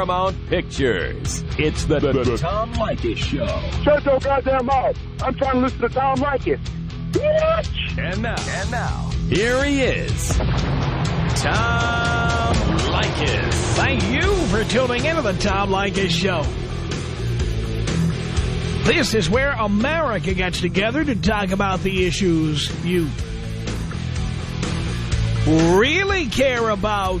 Paramount Pictures. It's the, the, the Tom Leykis Show. Shut your goddamn mouth. I'm trying to listen to Tom Leykis. What? And now, and now, here he is, Tom Leykis. Thank you for tuning into the Tom Leykis Show. This is where America gets together to talk about the issues you really care about.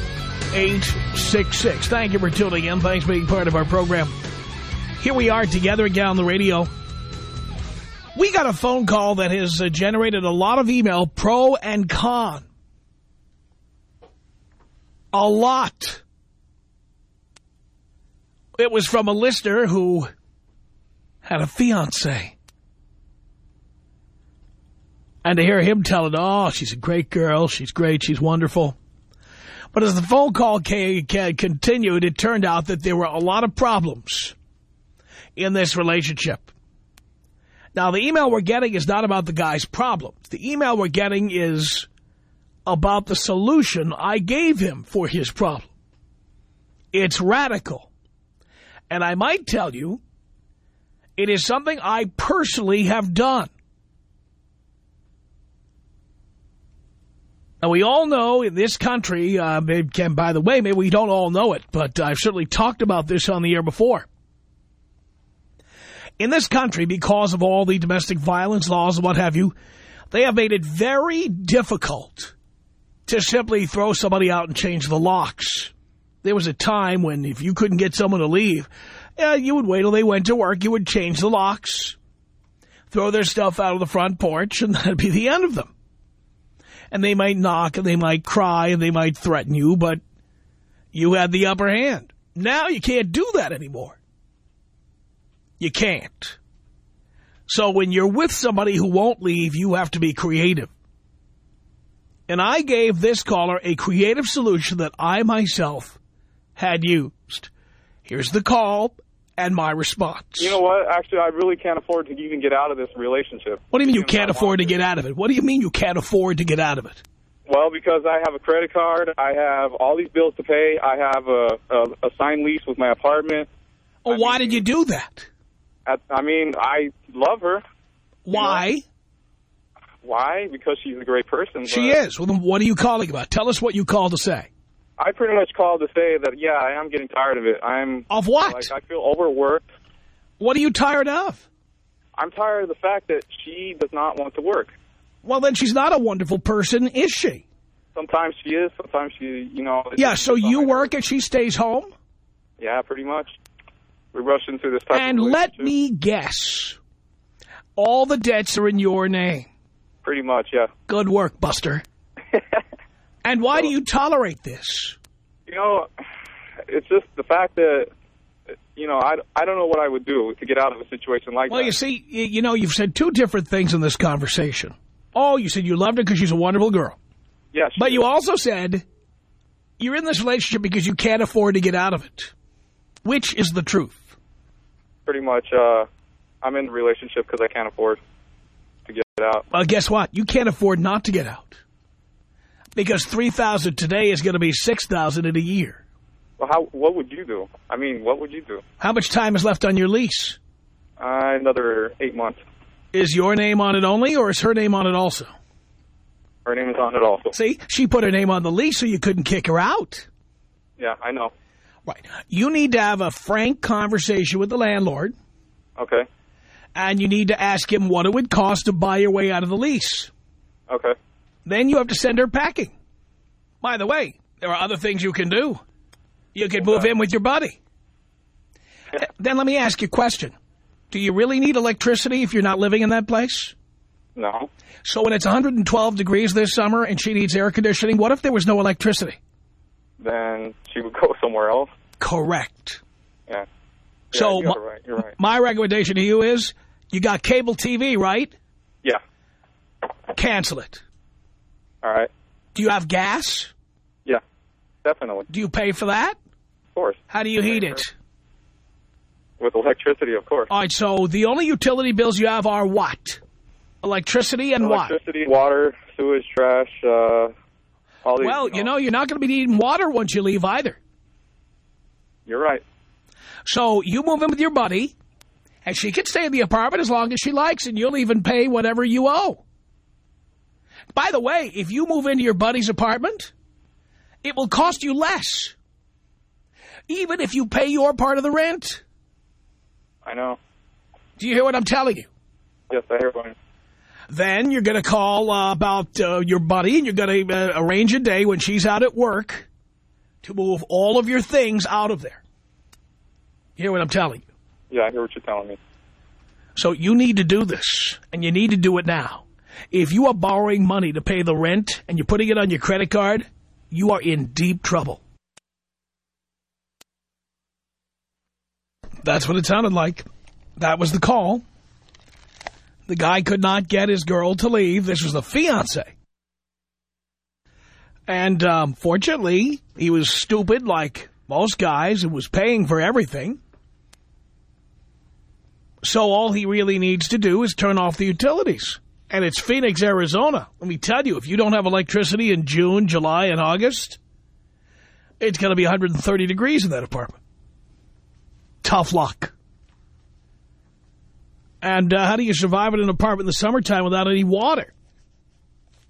1-800-5800-866. Thank you for tuning in. Thanks for being part of our program. Here we are together again on the radio. We got a phone call that has uh, generated a lot of email, pro and con. A lot. It was from a listener who had a fiance. And to hear him tell it, oh, she's a great girl, she's great, she's wonderful. But as the phone call continued, it turned out that there were a lot of problems in this relationship. Now, the email we're getting is not about the guy's problems. The email we're getting is about the solution I gave him for his problem. It's radical. And I might tell you, it is something I personally have done. Now, we all know in this country, uh, can, by the way, maybe we don't all know it, but I've certainly talked about this on the air before. In this country, because of all the domestic violence laws and what have you, they have made it very difficult to simply throw somebody out and change the locks. There was a time when if you couldn't get someone to leave, you would wait till they went to work, you would change the locks, throw their stuff out of the front porch, and that'd be the end of them. And they might knock, and they might cry, and they might threaten you, but you had the upper hand. Now you can't do that anymore. You can't. So when you're with somebody who won't leave, you have to be creative. And I gave this caller a creative solution that I myself had used. Here's the call and my response. You know what? Actually, I really can't afford to even get out of this relationship. What do you mean you can't afford to get out of it? What do you mean you can't afford to get out of it? Well, because I have a credit card, I have all these bills to pay, I have a, a, a signed lease with my apartment. Well, I why mean, did you do that? I mean, I love her. Why? You know? Why? Because she's a great person. She is. Well, then what are you calling about? Tell us what you called to say. I pretty much called to say that, yeah, I am getting tired of it. I'm Of what? Like, I feel overworked. What are you tired of? I'm tired of the fact that she does not want to work. Well, then she's not a wonderful person, is she? Sometimes she is. Sometimes she, you know... Yeah, so you work and she stays home? Yeah, pretty much we rush into this type And let me guess. All the debts are in your name. Pretty much, yeah. Good work, Buster. And why do you tolerate this? You know, it's just the fact that, you know, I, I don't know what I would do to get out of a situation like well, that. Well, you see, you know, you've said two different things in this conversation. Oh, you said you loved her because she's a wonderful girl. Yes. But you also said you're in this relationship because you can't afford to get out of it. Which is the truth? pretty much uh, I'm in the relationship because I can't afford to get out. Well, guess what? You can't afford not to get out. Because 3000 today is going to be 6000 in a year. Well, how? what would you do? I mean, what would you do? How much time is left on your lease? Uh, another eight months. Is your name on it only, or is her name on it also? Her name is on it also. See, she put her name on the lease so you couldn't kick her out. Yeah, I know. Right. You need to have a frank conversation with the landlord. Okay. And you need to ask him what it would cost to buy your way out of the lease. Okay. Then you have to send her packing. By the way, there are other things you can do. You can move in with your buddy. then let me ask you a question. Do you really need electricity if you're not living in that place? No. So when it's 112 degrees this summer and she needs air conditioning, what if there was no electricity? then she would go somewhere else. Correct. Yeah. So yeah, my, you're right. You're right. my recommendation to you is you got cable TV, right? Yeah. Cancel it. All right. Do you have gas? Yeah. Definitely. Do you pay for that? Of course. How do you heat it? With electricity, of course. All right, so the only utility bills you have are what? Electricity and what? Electricity, water, sewage, trash, uh, all these. Well, you know, you're not going to be needing water once you leave either. You're right. So you move in with your buddy, and she can stay in the apartment as long as she likes, and you'll even pay whatever you owe. By the way, if you move into your buddy's apartment, it will cost you less. Even if you pay your part of the rent. I know. Do you hear what I'm telling you? Yes, I hear one. Then you're going to call uh, about uh, your buddy, and you're going to uh, arrange a day when she's out at work to move all of your things out of there. You hear what I'm telling you? Yeah, I hear what you're telling me. So you need to do this, and you need to do it now. If you are borrowing money to pay the rent and you're putting it on your credit card, you are in deep trouble. That's what it sounded like. That was the call. The guy could not get his girl to leave. This was the fiance. And um, fortunately, he was stupid like most guys and was paying for everything. So all he really needs to do is turn off the utilities. And it's Phoenix, Arizona. Let me tell you, if you don't have electricity in June, July, and August, it's going to be 130 degrees in that apartment. Tough luck. And uh, how do you survive in an apartment in the summertime without any water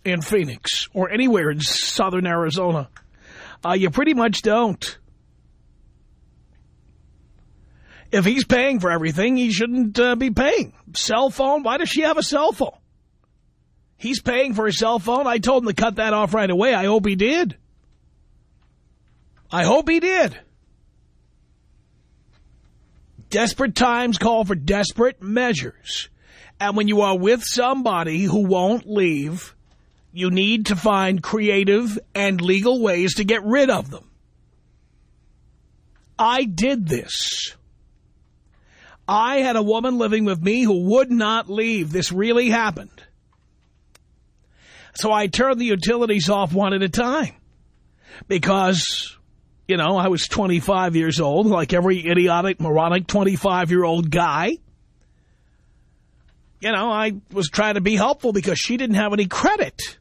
in Phoenix or anywhere in southern Arizona? Uh, you pretty much don't. If he's paying for everything, he shouldn't uh, be paying. Cell phone, why does she have a cell phone? He's paying for his cell phone. I told him to cut that off right away. I hope he did. I hope he did. Desperate times call for desperate measures. And when you are with somebody who won't leave, you need to find creative and legal ways to get rid of them. I did this. I had a woman living with me who would not leave. This really happened. So I turned the utilities off one at a time because, you know, I was 25 years old, like every idiotic, moronic 25-year-old guy. You know, I was trying to be helpful because she didn't have any credit.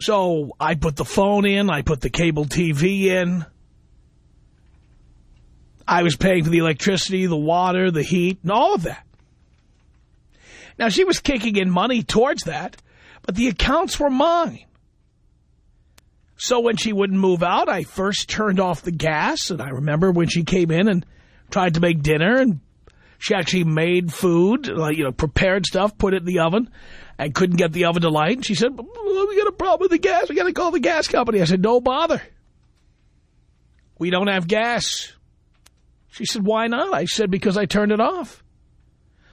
So I put the phone in, I put the cable TV in. I was paying for the electricity, the water, the heat, and all of that. Now, she was kicking in money towards that, but the accounts were mine. So when she wouldn't move out, I first turned off the gas, and I remember when she came in and tried to make dinner, and she actually made food, like, you know, prepared stuff, put it in the oven, and couldn't get the oven to light. And she said, we got a problem with the gas. We got to call the gas company. I said, no bother. We don't have gas. She said, why not? I said, because I turned it off.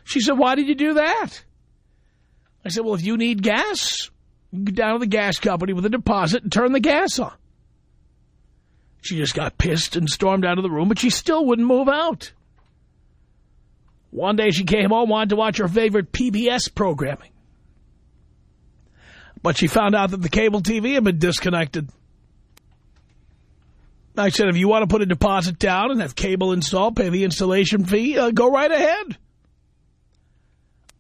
She said, why did you do that? I said, well, if you need gas, you go down to the gas company with a deposit and turn the gas on. She just got pissed and stormed out of the room, but she still wouldn't move out. One day she came home, wanted to watch her favorite PBS programming. But she found out that the cable TV had been disconnected. I said, if you want to put a deposit down and have cable installed, pay the installation fee, uh, go right ahead.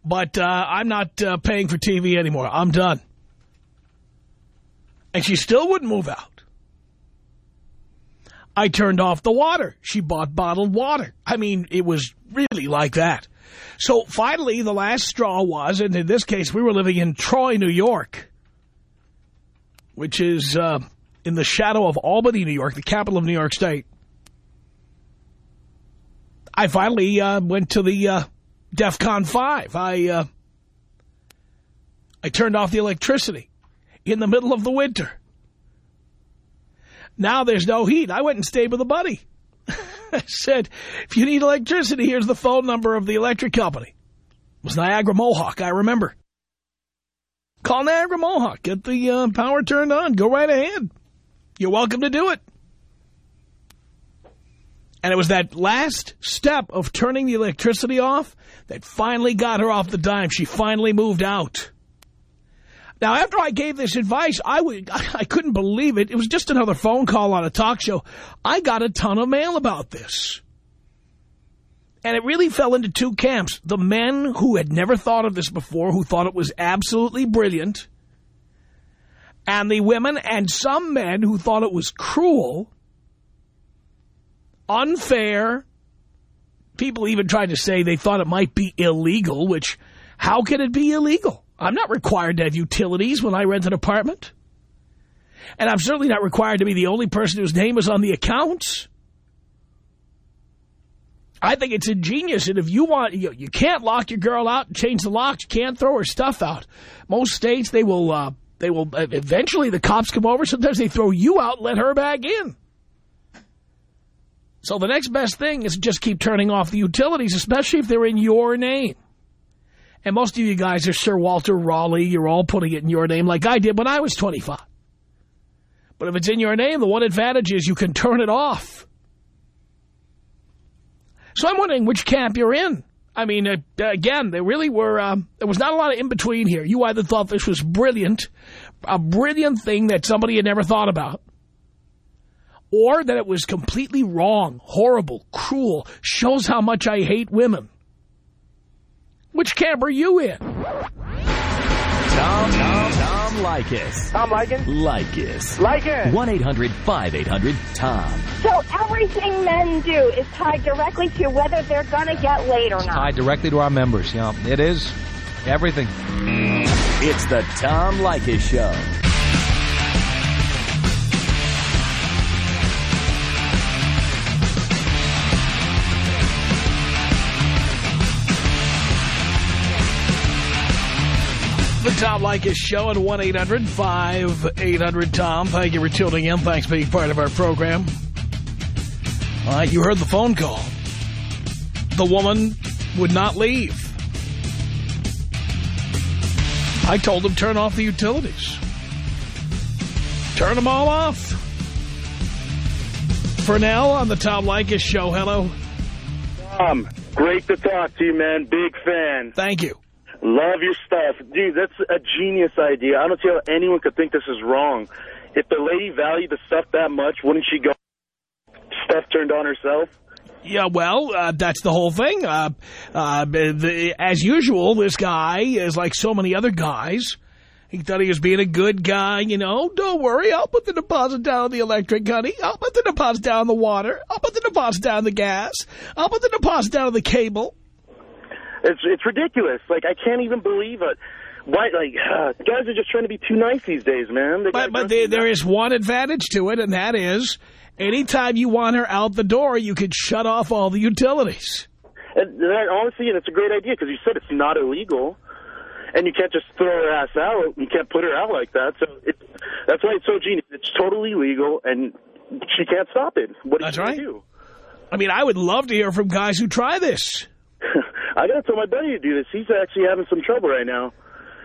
But uh, I'm not uh, paying for TV anymore. I'm done. And she still wouldn't move out. I turned off the water. She bought bottled water. I mean, it was really like that. So finally, the last straw was, and in this case, we were living in Troy, New York, which is uh, in the shadow of Albany, New York, the capital of New York State. I finally uh, went to the uh, DEFCON 5. I, uh, I turned off the electricity in the middle of the winter. Now there's no heat. I went and stayed with a buddy. I said, if you need electricity, here's the phone number of the electric company. It was Niagara Mohawk, I remember. Call Niagara Mohawk. Get the uh, power turned on. Go right ahead. You're welcome to do it. And it was that last step of turning the electricity off that finally got her off the dime. She finally moved out. Now, after I gave this advice, I, I couldn't believe it. It was just another phone call on a talk show. I got a ton of mail about this. And it really fell into two camps. The men who had never thought of this before, who thought it was absolutely brilliant, and the women and some men who thought it was cruel, unfair. People even tried to say they thought it might be illegal, which, how can it be illegal? I'm not required to have utilities when I rent an apartment. And I'm certainly not required to be the only person whose name is on the accounts. I think it's ingenious, and if you want, you, you can't lock your girl out and change the locks. You can't throw her stuff out. Most states, they will, uh, they will, uh, eventually the cops come over. Sometimes they throw you out and let her back in. So the next best thing is just keep turning off the utilities, especially if they're in your name. And most of you guys are Sir Walter Raleigh. You're all putting it in your name like I did when I was 25. But if it's in your name, the one advantage is you can turn it off. So I'm wondering which camp you're in. I mean, uh, again, there really were, um, there was not a lot of in-between here. You either thought this was brilliant, a brilliant thing that somebody had never thought about, or that it was completely wrong, horrible, cruel, shows how much I hate women. Which camp are you in? Tom, Tom, Tom Leykis. Tom Leykis? Leykis. Leykis. 1-800-5800-TOM. So everything men do is tied directly to whether they're going to get laid or not. Tied directly to our members, yeah. It is. Everything. It's the Tom Leykis Show. The Tom Leykis Show at 1-800-5800-TOM. Thank you for tuning in. Thanks for being part of our program. All right, you heard the phone call. The woman would not leave. I told him turn off the utilities. Turn them all off. For now, on the Tom Leykis Show, hello. Tom, great to talk to you, man. Big fan. Thank you. Love your stuff. Dude, that's a genius idea. I don't see how anyone could think this is wrong. If the lady valued the stuff that much, wouldn't she go stuff turned on herself? Yeah, well, uh, that's the whole thing. Uh, uh, the, as usual, this guy is like so many other guys. He thought he was being a good guy, you know. Don't worry, I'll put the deposit down on the electric, honey. I'll put the deposit down on the water. I'll put the deposit down on the gas. I'll put the deposit down on the cable. It's it's ridiculous. Like I can't even believe it. Why? Like uh, guys are just trying to be too nice these days, man. They But, but there, there is one advantage to it, and that is anytime you want her out the door, you could shut off all the utilities. And that, honestly, and it's a great idea because you said it's not illegal, and you can't just throw her ass out. You can't put her out like that. So it, that's why it's so genius. It's totally legal, and she can't stop it. What are That's you right. do? I mean, I would love to hear from guys who try this. I got to tell my buddy to do this. He's actually having some trouble right now.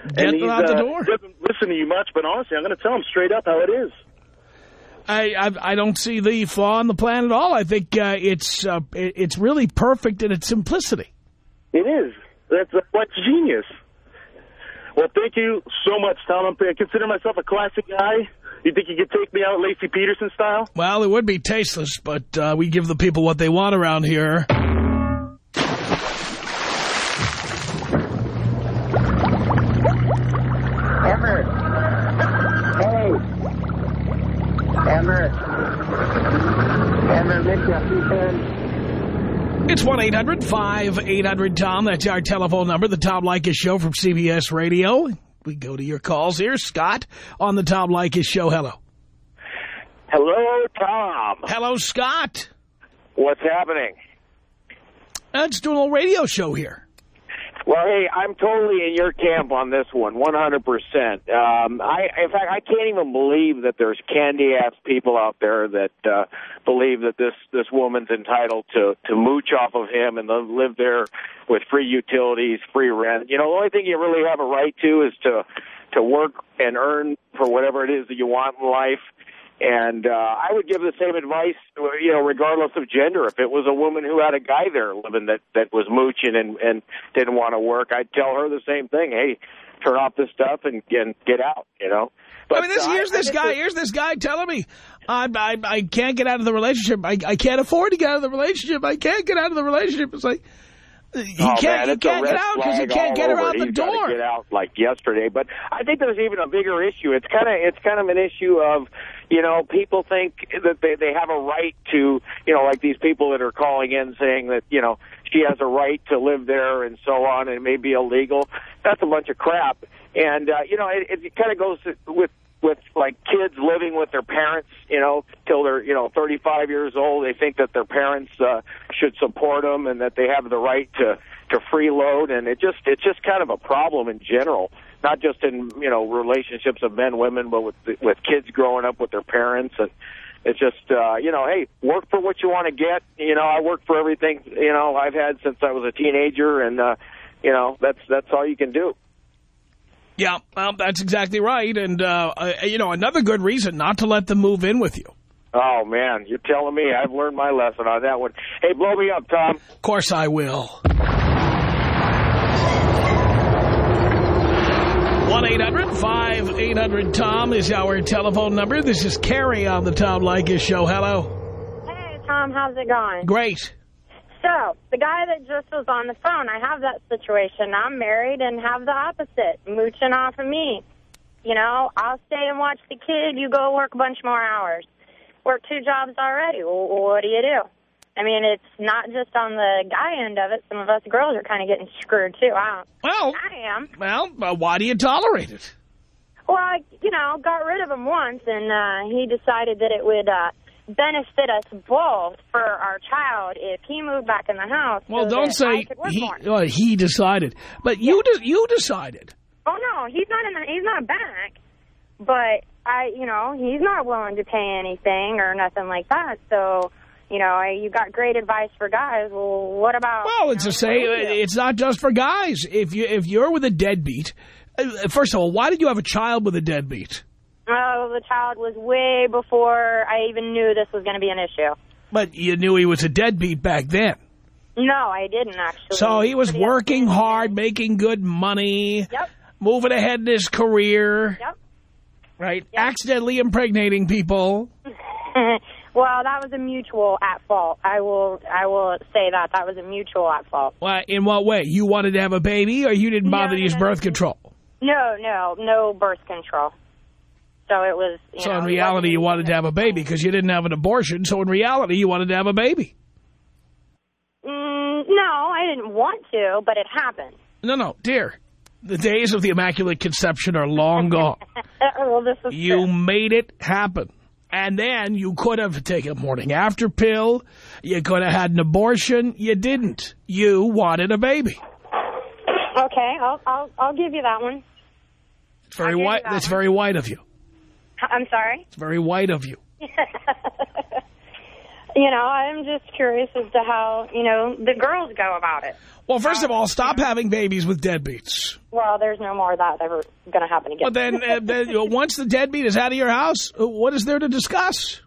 Get and them he's, out the uh, door. He doesn't listen to you much, but honestly, I'm going to tell him straight up how it is. I, I I don't see the flaw in the plan at all. I think uh, it's uh, it- it's really perfect in its simplicity. It is. That's what's genius. Well, thank you so much, Tom. I consider myself a classic guy. You think you could take me out Laci Peterson style? Well, it would be tasteless, but uh, we give the people what they want around here. Emmer. Hey. Emmer. Emmer, Mitch, you can. It's 1-800-5800-TOM. That's our telephone number, the Tom Leykis Show from CBS Radio. We go to your calls here. Scott on the Tom Leykis Show. Hello. Hello, Tom. Hello, Scott. What's happening? Uh, let's do a little radio show here. Well, hey, I'm totally in your camp on this one, 100%. Um, I, in fact, I can't even believe that there's candy-ass people out there that uh, believe that this this woman's entitled to to mooch off of him and live there with free utilities, free rent. You know, the only thing you really have a right to is to to work and earn for whatever it is that you want in life. And uh, I would give the same advice, you know, regardless of gender. If it was a woman who had a guy there living that that was mooching and and didn't want to work, I'd tell her the same thing. Hey, turn off this stuff and, and get out. You know. But I mean, this, uh, here's this guy. Here's this guy telling me, I, I, I can't get out of the relationship. I, I can't afford to get out of the relationship. I can't get out of the relationship. It's like he oh, can't. man, he can't get out because he can't get her over. out the He's door. Get out like yesterday, but I think there's even a bigger issue. It's kind of it's kind of an issue of you know people think that they they have a right to you know like these people that are calling in saying that you know she has a right to live there and so on and it may be illegal. That's a bunch of crap. And uh, you know it, it kind of goes with with like kids living with their parents, you know, till they're you know 35 years old. They think that their parents uh, should support them and that they have the right to to freeload, and it just it's just kind of a problem in general, not just in you know relationships of men women, but with with kids growing up with their parents and. It's just, uh, you know, hey, work for what you want to get. You know, I work for everything, you know, I've had since I was a teenager, and, uh, you know, that's that's all you can do. Yeah, well, that's exactly right. And, uh, uh, you know, another good reason not to let them move in with you. Oh, man, you're telling me. I've learned my lesson on that one. Hey, blow me up, Tom. Of course I will. 1-800-5800-TOM is our telephone number. This is Carrie on the Tom Leykis Show. Hello. Hey, Tom, how's it going? Great. So, the guy that just was on the phone, I have that situation. I'm married and have the opposite, mooching off of me. You know, I'll stay and watch the kid. You go work a bunch more hours. Work two jobs already. Well, what do you do? I mean, it's not just on the guy end of it. Some of us girls are kind of getting screwed, too. I, don't, Well, I am. well, uh, why do you tolerate it? Well, I, you know, got rid of him once, and uh, he decided that it would uh, benefit us both for our child if he moved back in the house. Well, so don't say he, he decided. But you, de you decided. Oh no, he's not in the, he's not back. But I, you know, he's not willing to pay anything or nothing like that. So, you know, I, you got great advice for guys. Well, what about? Well, it's you the same. what do you do? It's not just for guys. If you if you're with a deadbeat, uh, first of all, why did you have a child with a deadbeat? Oh, the child was way before I even knew this was going to be an issue. But you knew he was a deadbeat back then. No, I didn't actually. So he was working hard, making good money, Yep. moving ahead in his career, Yep. right? Accidentally impregnating people. well, that was a mutual at fault. I will I will say that that was a mutual at fault. Well, in what way? You wanted to have a baby or you didn't No, bother to use no, birth control? No, no, no birth control. So it was. You So know, in reality, you wanted to have a baby because you didn't have an abortion. So in reality, you wanted to have a baby. Mm, no, I didn't want to, but it happened. No, no, dear. The days of the Immaculate Conception are long gone. well, this is You true. made it happen. And then you could have taken a morning after pill. You could have had an abortion. You didn't. You wanted a baby. Okay, I'll I'll I'll give you that one. It's very I'll give you white. that That's one. very white of you. I'm sorry. It's very white of you. you know, I'm just curious as to how you know the girls go about it. Well, first of all, stop having babies with deadbeats. Well, there's no more of that ever going to happen again. But then, uh, then once the deadbeat is out of your house, uh, what is there to discuss?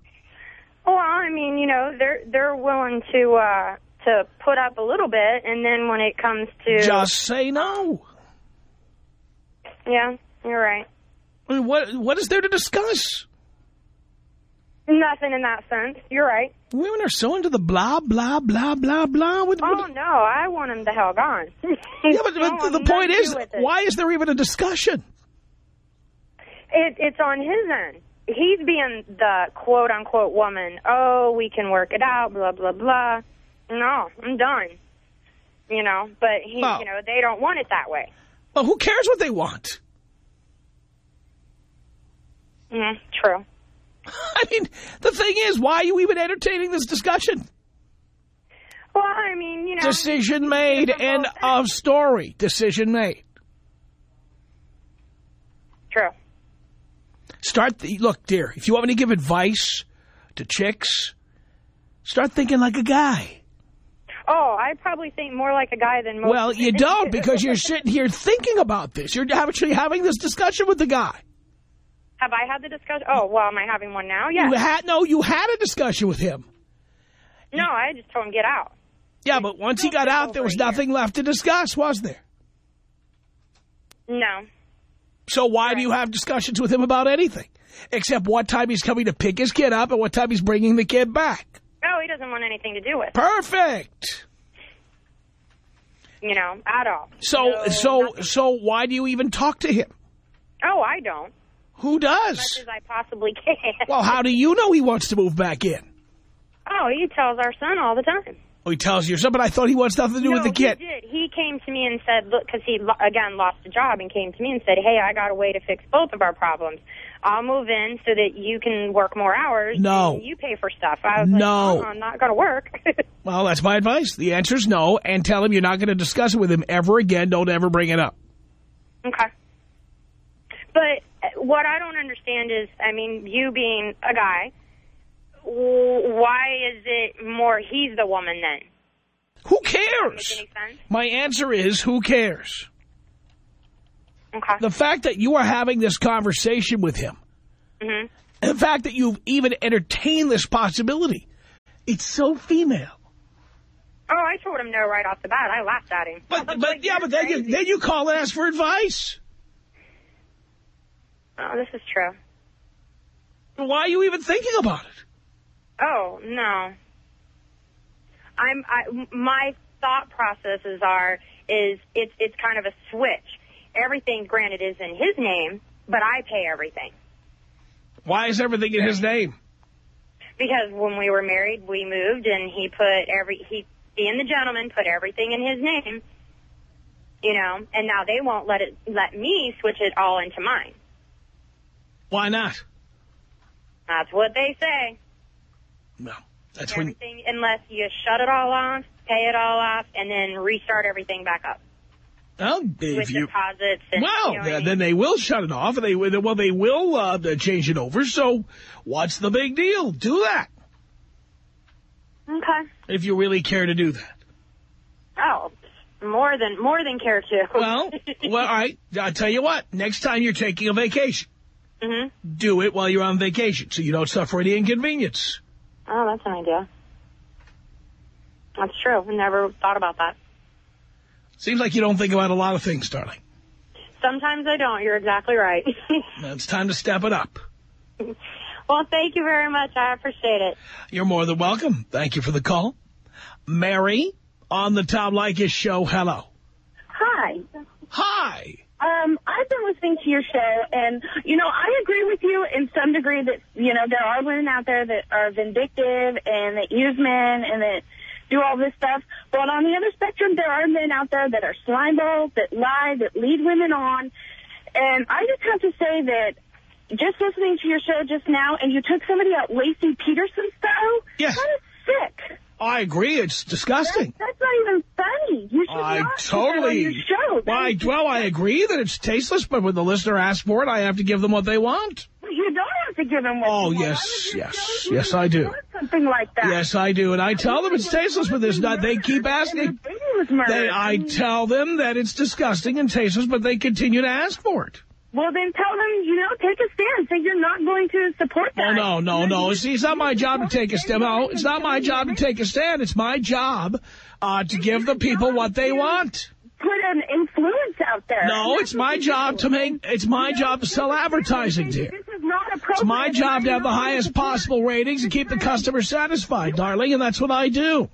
Well, I mean, you know, they're they're willing to uh to put up a little bit, and then when it comes to Just say no. yeah, you're right. What what is there to discuss? Nothing in that sense. You're right. Women are so into the blah blah blah blah blah. With, Oh no, I want him the hell gone. yeah, but, but the point is, why is there even a discussion? It, it's on his end. He's being the quote unquote woman. Oh, we can work it out. Blah blah blah. No, I'm done. You know, but he, Well- you know, they don't want it that way. Well, who cares what they want? Mm, true. I mean, the thing is, why are you even entertaining this discussion? Well, I mean, you know, Decision made, end of story. Decision made. true. Start, the, look, dear, if you want me to give advice to chicks, start thinking like a guy. Oh, I probably think more like a guy than most. Well, you don't because you're sitting here thinking about this. You're actually having this discussion with the guy. Have I had the discussion? Oh, well, am I having one now? Yeah. You had no, you had a discussion with him. No, I just told him get out. Yeah, but once he got out, there was nothing left to discuss, was there? No. So why do you have discussions with him about anything? Except what time he's coming to pick his kid up and what time he's bringing the kid back. No, he doesn't want anything to do with it, Perfect. you know, at all. So, No, so, nothing. so why do you even talk to him? Oh, I don't. Who does? As much as I possibly can. Well, how do you know he wants to move back in? Oh, he tells our son all the time. Oh, he tells your son, but I thought he wants nothing to do no, with the kid. he did. He came to me and said, look, because he, again, lost a job and came to me and said, hey, I got a way to fix both of our problems. I'll move in so that you can work more hours. No. And you pay for stuff. I was No. like, oh, I'm not going to work. Well, that's my advice. The answer is no, and tell him you're not going to discuss it with him ever again. Don't ever bring it up. okay. But uh, what I don't understand is, I mean, you being a guy, why is it more he's the woman then? Who Make cares? any sense? My answer is who cares? Okay. The fact that you are having this conversation with him, hmm the fact that you've even entertained this possibility, it's so female. Oh, I told him no right off the bat. I laughed at him. But, but like, yeah, but then you, then you call and ask for advice. Oh, this is true. Why are you even thinking about it? Oh no. I'm. I, my thought processes are is it's it's kind of a switch. Everything, granted, is in his name, but I pay everything Why is everything in his name? because when we were married, we moved and he put every he being the gentleman put everything in his name. You know, and now they won't let it let me switch it all into mine. Why not? That's what they say. No, that's when. unless you shut it all off, pay it all off, and then restart everything back up Well, if you. deposits. And, Well, you know then, then they will shut it off, and they well they will uh, change it over. So, what's the big deal? Do that okay. if you really care to do that. Oh, more than more than care to. Well, well, all right. I'll tell you what. Next time you're taking a vacation, hmm do it while you're on vacation, so you don't suffer any inconvenience. Oh, that's an idea. That's true. I never thought about that. Seems like you don't think about a lot of things, darling. Sometimes I don't. You're exactly right. It's time to step it up. well, thank you very much. I appreciate it. You're more than welcome. Thank you for the call. Mary on the Tom Leykis show. Hello. Hi. Hi. Um, I've been listening to your show, and, you know, I agree with you in some degree that, you know, there are women out there that are vindictive and that use men and that do all this stuff. But on the other spectrum, there are men out there that are slimeballs, that lie, that lead women on. And I just have to say that just listening to your show just now, and you took somebody out Laci Peterson style, Yes. that is sick. I agree. It's disgusting. That's, that's not even funny. You should I not totally. on your show. Well, I, well, I agree that it's tasteless, but when the listener asks for it, I have to give them what they want. You don't have to give them what Oh, yes, yes, yes, I do. Something like that. Yes, I do, and I tell them it's tasteless, but there's not. They keep asking. Baby was murdered. They, I tell them that it's disgusting and tasteless, but they continue to ask for it. Well, then tell them, you know, take a stand. Say you're not going to support that. Oh, no, no, no. See, it's not my job to take a stand. No, it's not my job to take a stand. It's my job uh, to give the people what they want. Put an influence out there. No, it's my job to make, it's my job to sell advertising here. This is not appropriate. It's my job to have the highest possible ratings and keep the customer satisfied, darling, and that's what I do.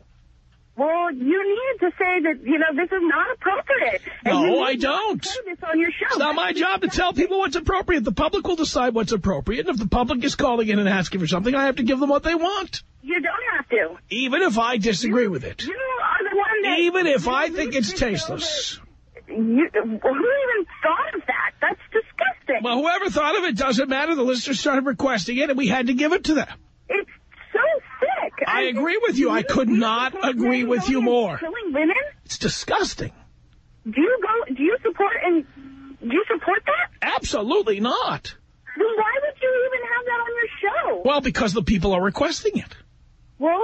Well, you need to say that, you know, this is not appropriate. No, you I don't. this on your show. It's not my job to tell people what's appropriate. The public will decide what's appropriate, and if the public is calling in and asking for something, I have to give them what they want, You don't have to. even if I disagree with it. You are the one that... Even if I think it's tasteless. You, who even thought of that? That's disgusting. Well, whoever thought of it doesn't matter. The listeners started requesting it, and we had to give it to them. It's so sick. I agree with you. I could not agree with you more. Killing women? It's disgusting. Do you go? Do you support and do you support that? Absolutely not. Then why would you even have that on your show? Well, because the people are requesting it. Well,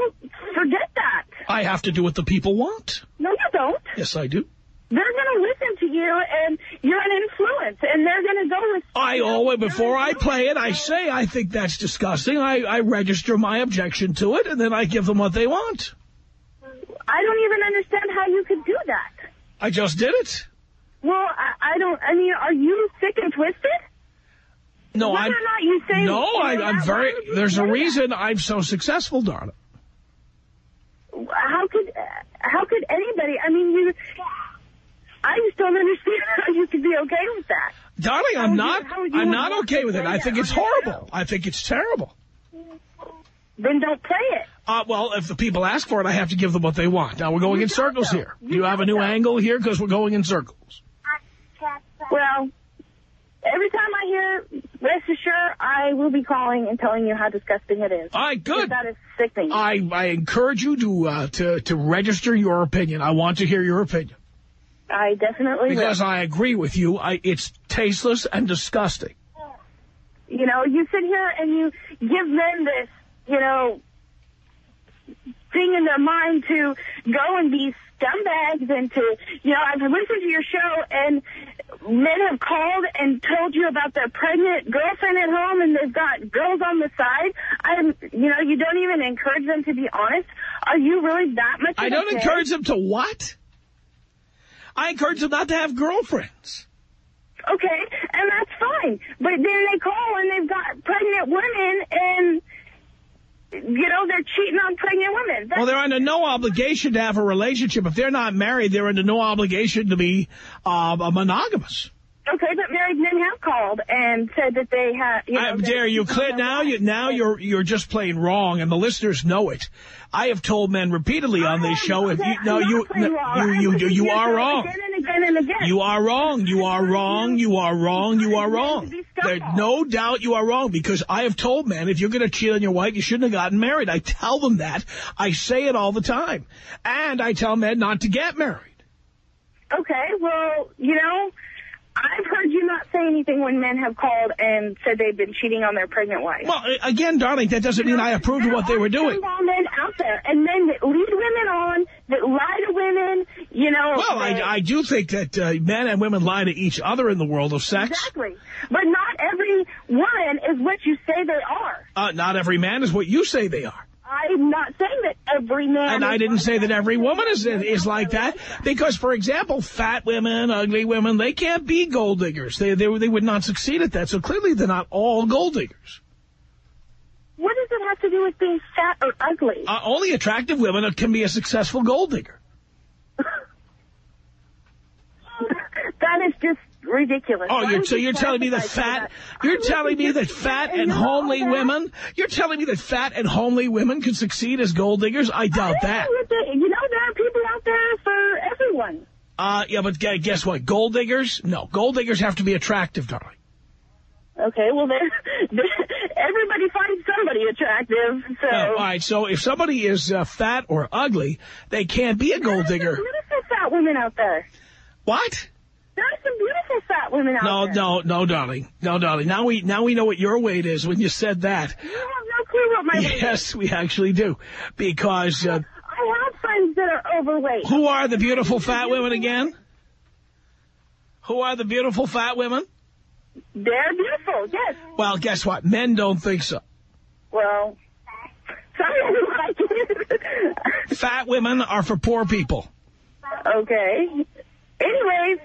forget that. I have to do what the people want. No, you don't. Yes, I do. They're going to listen to you, and you're an influence, and they're going to go with... I always, before I play it, I say I think that's disgusting. I, I register my objection to it, and then I give them what they want. I don't even understand how you could do that. I just did it. Well, I, I don't, I mean, are you sick and twisted? No, Whether I'm. not you say... No, I, I'm very. There's a that? reason I'm so successful, darling. How could, how could anybody, I mean, you... I just don't understand how you could be okay with that. Darling, How I'm not. you I'm not okay with it. I think it's horrible. I think it's terrible. Then don't play it. Uh, well, if the people ask for it, I have to give them what they want. Now, we're going You in circles here. You Do you have a new angle here? Because we're going in circles. Well, every time I hear, rest assured, I will be calling and telling you how disgusting it is. All right, good. That is sickening. I, I encourage you to, uh, to, to register your opinion. I want to hear your opinion. I definitely Because will. I agree with you. I, it's tasteless and disgusting. You know, you sit here and you give men this, you know, thing in their mind to go and be scumbags and to, you know, I've listened to your show and men have called and told you about their pregnant girlfriend at home and they've got girls on the side. I'm, you know, you don't even encourage them to be honest. Are you really that much I of a don't encourage them to what? I encourage them not to have girlfriends. Okay, and that's fine. But then they call and they've got pregnant women and, you know, they're cheating on pregnant women. That's Well, they're under no obligation to have a relationship. If they're not married, they're under no obligation to be uh, monogamous. Okay, but married men have called and said that they have. You know, I dare you, Clint. Now you now you're you're just playing wrong, and the listeners know it. I have told men repeatedly on this oh, show. If you no, you you you you, you are wrong. Again and again and again. You are wrong. You are wrong. You are wrong. You are wrong. There's no doubt you are wrong because I have told men if you're going to cheat on your wife, you shouldn't have gotten married. I tell them that. I say it all the time, and I tell men not to get married. Okay, well, you know, I've heard you not say anything when men have called and said they've been cheating on their pregnant wife. Well, again, darling, that doesn't mean I approve of what they were doing. There are men out there, and men that lead women on, that lie to women, you know. Well, I, I do think that uh, men and women lie to each other in the world of sex. Exactly. But not every woman is what you say they are. Uh, not every man is what you say they are. I'm not saying that every man And I didn't say that every woman is is like that because, for example, fat women, ugly women, they can't be gold diggers. They they they would not succeed at that. So clearly, they're not all gold diggers. What does it have to do with being fat or ugly? Uh, only attractive women can be a successful gold digger. that is just ridiculous. Oh, you're, so you you're telling me that fat, that? you're telling me that fat and homely that. women, you're telling me that fat and homely women can succeed as gold diggers? I doubt I that. You know, there are people out there for everyone. Uh, yeah, but guess what? Gold diggers? No, gold diggers have to be attractive, darling. Okay, well, there, everybody finds somebody attractive, so... Uh, all right, so if somebody is uh, fat or ugly, they can't be a gold There are some digger. beautiful fat women out there. What? There are some beautiful fat women out No, there. no, no, no, darling. No, darling. Now we now we know what your weight is when you said that. You have no clue what my weight is. Yes, we actually do. Because uh, I have friends that are overweight. who are the beautiful fat women again? Who are the beautiful fat women? They're beautiful, yes. Well, guess what? Men don't think so. Well, some men like it. Fat women are for poor people. okay. Anyways,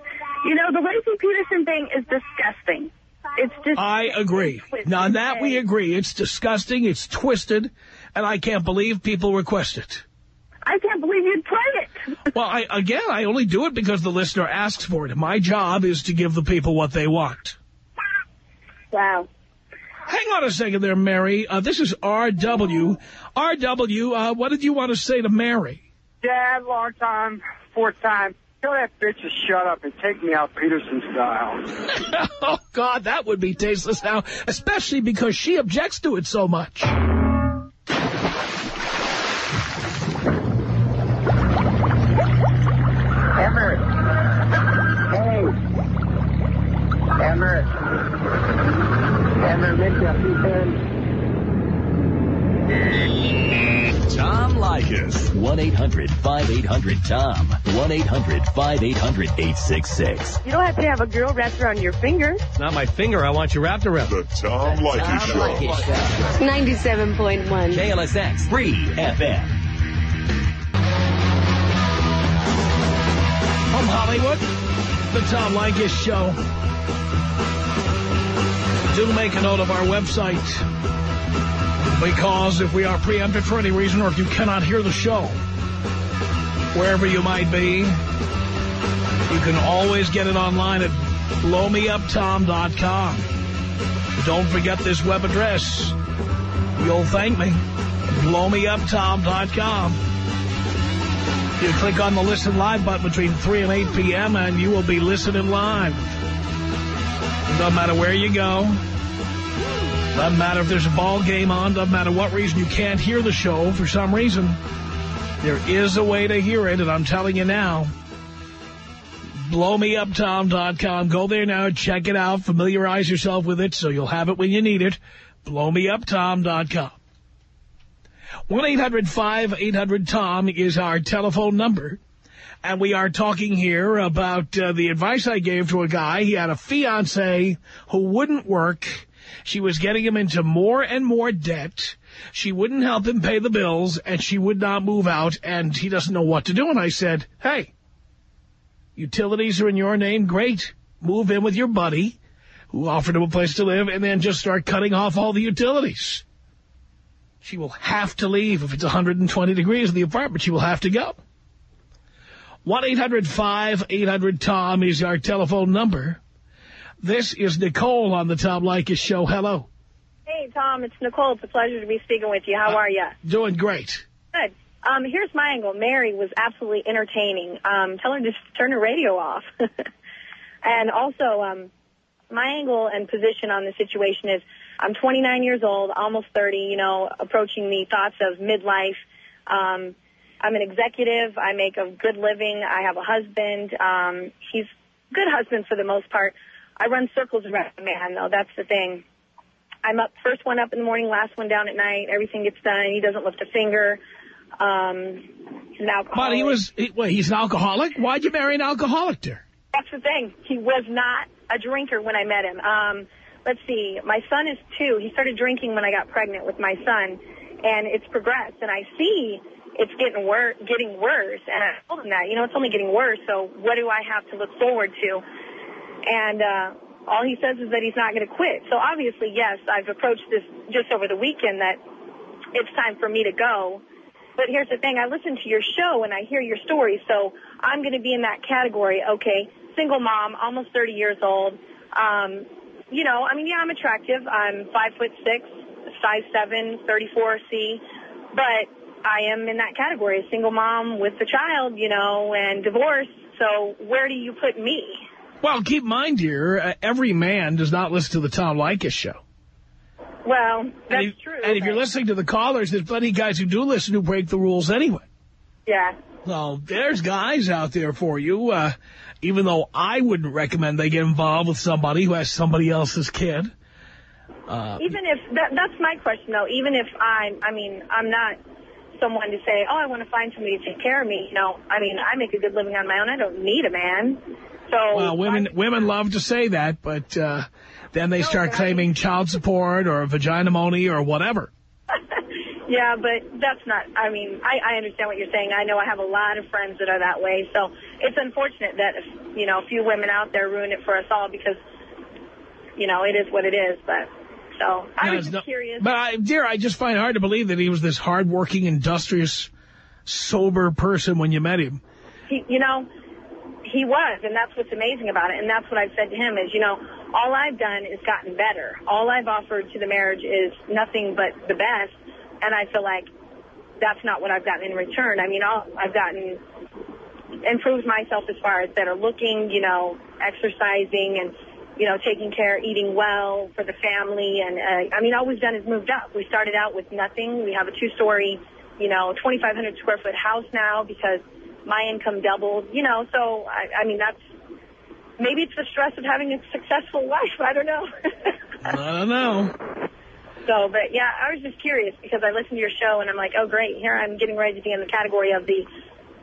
you know, the Laci Peterson thing is disgusting. It's just... I agree. Now, on that we agree. It's disgusting. It's twisted. And I can't believe people request it. I can't believe you'd play it. Well, I, again, I only do it because the listener asks for it. My job is to give the people what they want. Wow. Hang on a second there, Mary. Uh, this is R.W. R.W., uh, what did you want to say to Mary? Dad, long time, fourth time. Tell that bitch to shut up and take me out Peterson style. oh, God, that would be tasteless now, especially because she objects to it so much. Everett. Hey. Everett. Everett, Mitchell, you can. Tom Light. Leykis. 1-800-5800-TOM. 1-800-5800-866. You don't have to have a girl wrapped around your finger. Not my finger. I want you wrapped around. The Tom Leykis Show. 97.1. KLSX. Free FM. From Hollywood, the Tom Leykis Show. Do make a note of our website. Because if we are preempted for any reason or if you cannot hear the show, wherever you might be, you can always get it online at blowmeuptom.com. Don't forget this web address. You'll thank me. blowmeuptom.com. You click on the Listen Live button between 3 and 8 p.m. and you will be listening live. Doesn't matter where you go. Doesn't matter if there's a ball game on. Doesn't matter what reason you can't hear the show for some reason. There is a way to hear it, and I'm telling you now. BlowMeUpTom.com. Go there now, check it out, familiarize yourself with it so you'll have it when you need it. BlowMeUpTom.com. 1-800-5800-TOM is our telephone number. And we are talking here about uh, the advice I gave to a guy. He had a fiance who wouldn't work. She was getting him into more and more debt. She wouldn't help him pay the bills, and she would not move out, and he doesn't know what to do. And I said, hey, utilities are in your name, great. Move in with your buddy who offered him a place to live, and then just start cutting off all the utilities. She will have to leave. If it's 120 degrees in the apartment, she will have to go. 1-800-5800-TOM is our telephone number. This is Nicole on the Tom Leykis show. Hello. Hey, Tom, it's Nicole. It's a pleasure to be speaking with you. How are you? Doing great. Good. Um, here's my angle. Mary was absolutely entertaining. Um, tell her to turn her radio off. and also, um, my angle and position on the situation is I'm 29 years old, almost 30, you know, approaching the thoughts of midlife. Um, I'm an executive. I make a good living. I have a husband. Um, he's a good husband for the most part. I run circles around the man, though. That's the thing. I'm up first one up in the morning, last one down at night. Everything gets done. He doesn't lift a finger. Um, he's an alcoholic. But he was, he, well, he's an alcoholic? Why'd you marry an alcoholic, dear? That's the thing. He was not a drinker when I met him. Um, let's see. My son is two. He started drinking when I got pregnant with my son, and it's progressed. And I see it's getting worse, getting worse. And I told him that, you know, it's only getting worse. So what do I have to look forward to? And uh, all he says is that he's not going to quit. So obviously, yes, I've approached this just over the weekend that it's time for me to go. But here's the thing. I listen to your show and I hear your story. So I'm going to be in that category. Okay, single mom, almost 30 years old. Um, you know, I mean, yeah, I'm attractive. I'm five foot six, size seven, 34C. But I am in that category, single mom with a child, you know, and divorced. So where do you put me? Well, keep in mind, dear, uh, every man does not listen to the Tom Leykis show. Well, that's and if, true. And if you're listening to the callers, there's plenty of guys who do listen who break the rules anyway. Yeah. Well, there's guys out there for you, uh, even though I wouldn't recommend they get involved with somebody who has somebody else's kid. Uh, even if, that, that's my question though, even if I'm, I mean, I'm not someone to say, oh, I want to find somebody to take care of me. You know, I mean, I make a good living on my own. I don't need a man. So well, women women love to say that, but uh, then they start claiming child support or vagina money or whatever. yeah, but that's not, I mean, I, I understand what you're saying. I know I have a lot of friends that are that way. So it's unfortunate that, if, you know, a few women out there ruin it for us all because, you know, it is what it is. But so I No, was just not- curious. But, I, dear, I just find it hard to believe that he was this hardworking, industrious, sober person when you met him. he, you know, he was, and that's what's amazing about it. And that's what I've said to him is, you know, all I've done is gotten better. All I've offered to the marriage is nothing but the best. And I feel like that's not what I've gotten in return. I mean, all, I've gotten improved myself as far as better looking, you know, exercising and, you know, taking care, eating well for the family. And, uh, I mean, all we've done is moved up. We started out with nothing. We have a two-story, you know, 2,500 square foot house now because my income doubled, you know, so, I, I mean, that's, maybe it's the stress of having a successful life. I don't know. I don't know. So, but yeah, I was just curious because I listened to your show and I'm like, oh great, here I'm getting ready to be in the category of the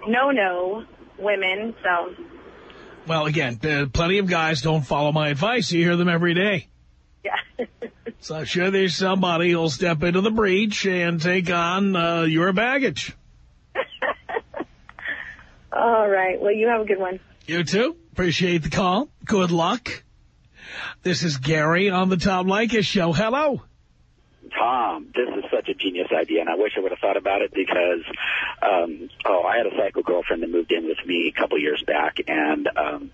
no-no women. So, Well, again, plenty of guys don't follow my advice. You hear them every day. yeah. So I'm sure there's somebody who'll step into the breach and take on uh, your baggage. All right. Well, you have a good one. You too. Appreciate the call. Good luck. This is Gary on the Tom Leykis Show. Hello. Tom, this is such a genius idea, and I wish I would have thought about it because, um, oh, I had a psycho girlfriend that moved in with me a couple years back, and um,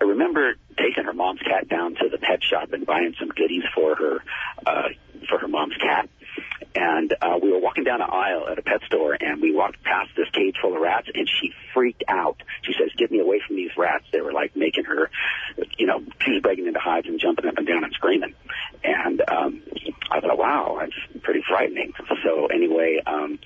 I remember taking her mom's cat down to the pet shop and buying some goodies for her, uh, for her mom's cat. And uh, we were walking down an aisle at a pet store, and we walked past this cage full of rats, and she freaked out. She says, "Get me away from these rats!" They were like making her, you know, she was breaking into hives and jumping up and down and screaming. And um, I thought, wow, that's pretty frightening. So anyway, um,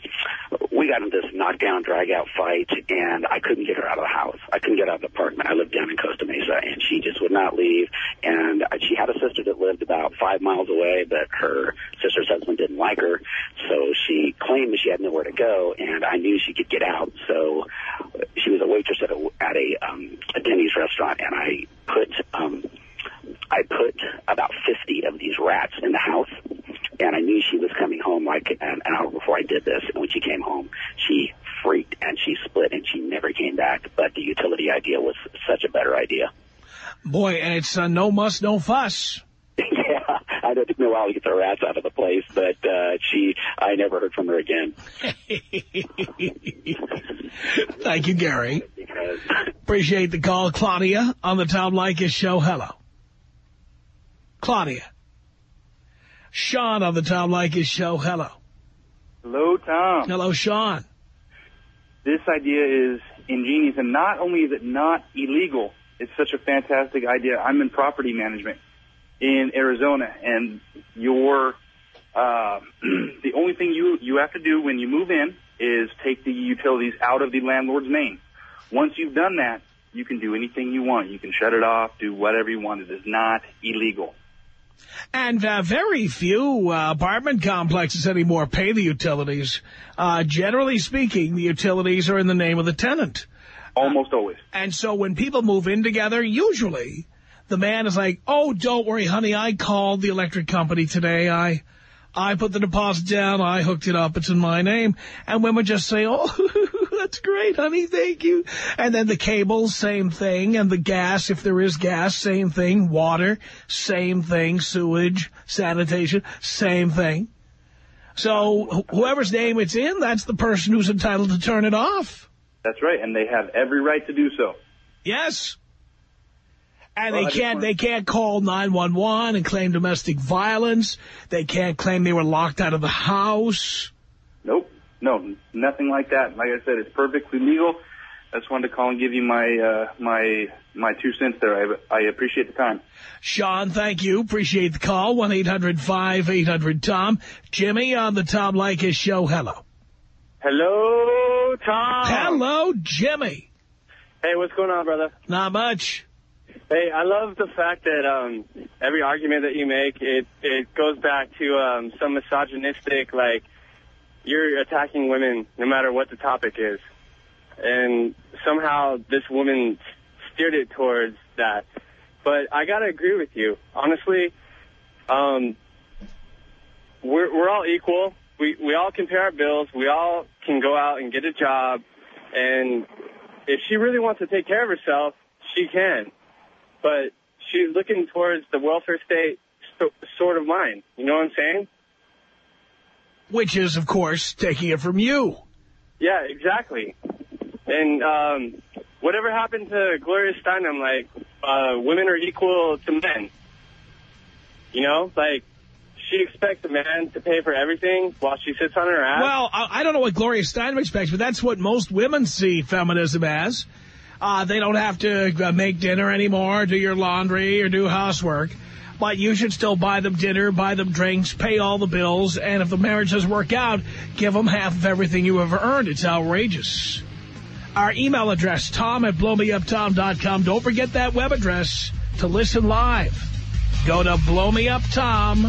we got into this knockdown, drag-out fight, and I couldn't get her out of the house. I couldn't get out of the apartment. I lived down in Costa Mesa, and she just would not leave. And she had a sister that lived about five miles away, but her sister's husband didn't like her, so she claimed she had nowhere to go, and I knew she could get out. So she was a waitress at a at a, um, a Denny's restaurant, and I put um, I put about 50 of these rats in the house, and I knew she was coming home like an hour before I did this. And when she came home, she freaked and she split and she never came back. But the utility idea was such a better idea. Boy, and it's uh, no muss, no fuss. Yeah, I don't know how to get the rats out of the place, but uh, she, I never heard from her again. Thank you, Gary. Because Appreciate the call. Claudia on the Tom Leykis Show. Hello. Claudia. Sean on the Tom Leykis Show. Hello. Hello, Tom. Hello, Sean. This idea is ingenious, and not only is it not illegal, it's such a fantastic idea. I'm in property management in Arizona, and your uh, the only thing you you have to do when you move in is take the utilities out of the landlord's name. Once you've done that, you can do anything you want. You can shut it off, do whatever you want. It is not illegal. And uh, very few uh, apartment complexes anymore pay the utilities. Uh, generally speaking, the utilities are in the name of the tenant. Almost always. And so when people move in together, usually the man is like, oh, don't worry, honey, I called the electric company today. I I put the deposit down. I hooked it up. It's in my name. And women just say, oh, that's great, honey. Thank you. And then the cables, same thing. And the gas, if there is gas, same thing. Water, same thing. Sewage, sanitation, same thing. So wh whoever's name it's in, that's the person who's entitled to turn it off. That's right, and they have every right to do so. Yes. And Well, they can't they can't call 911 and claim domestic violence. They can't claim they were locked out of the house. Nope, no, nothing like that. Like I said, it's perfectly legal. I just wanted to call and give you my uh, my my two cents there. I, I appreciate the time. Sean, thank you. Appreciate the call. 1-800-5800-TOM. Jimmy on the Tom Leykis show. Hello. Hello, Tom. Hello, Jimmy. Hey, what's going on, brother? Not much. Hey, I love the fact that um, every argument that you make, it it goes back to um, some misogynistic, like you're attacking women no matter what the topic is, and somehow this woman steered it towards that. But I gotta agree with you, honestly. Um, we're we're all equal. We we all can pay our bills. We all can go out and get a job, and if she really wants to take care of herself, she can. But she's looking towards the welfare state sort of mind. You know what I'm saying? Which is, of course, taking it from you. Yeah, exactly. And um, whatever happened to Gloria Steinem, like, uh, women are equal to men. You know, like, she expects a man to pay for everything while she sits on her ass. Well, I, I don't know what Gloria Steinem expects, but that's what most women see feminism as. Uh, they don't have to uh, make dinner anymore, do your laundry, or do housework. But you should still buy them dinner, buy them drinks, pay all the bills, and if the marriage doesn't work out, give them half of everything you ever earned. It's outrageous. Our email address, tom at blowmeuptom.com. Don't forget that web address to listen live. Go to blowmeuptom.com.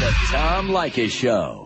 The Tom Leykis Show.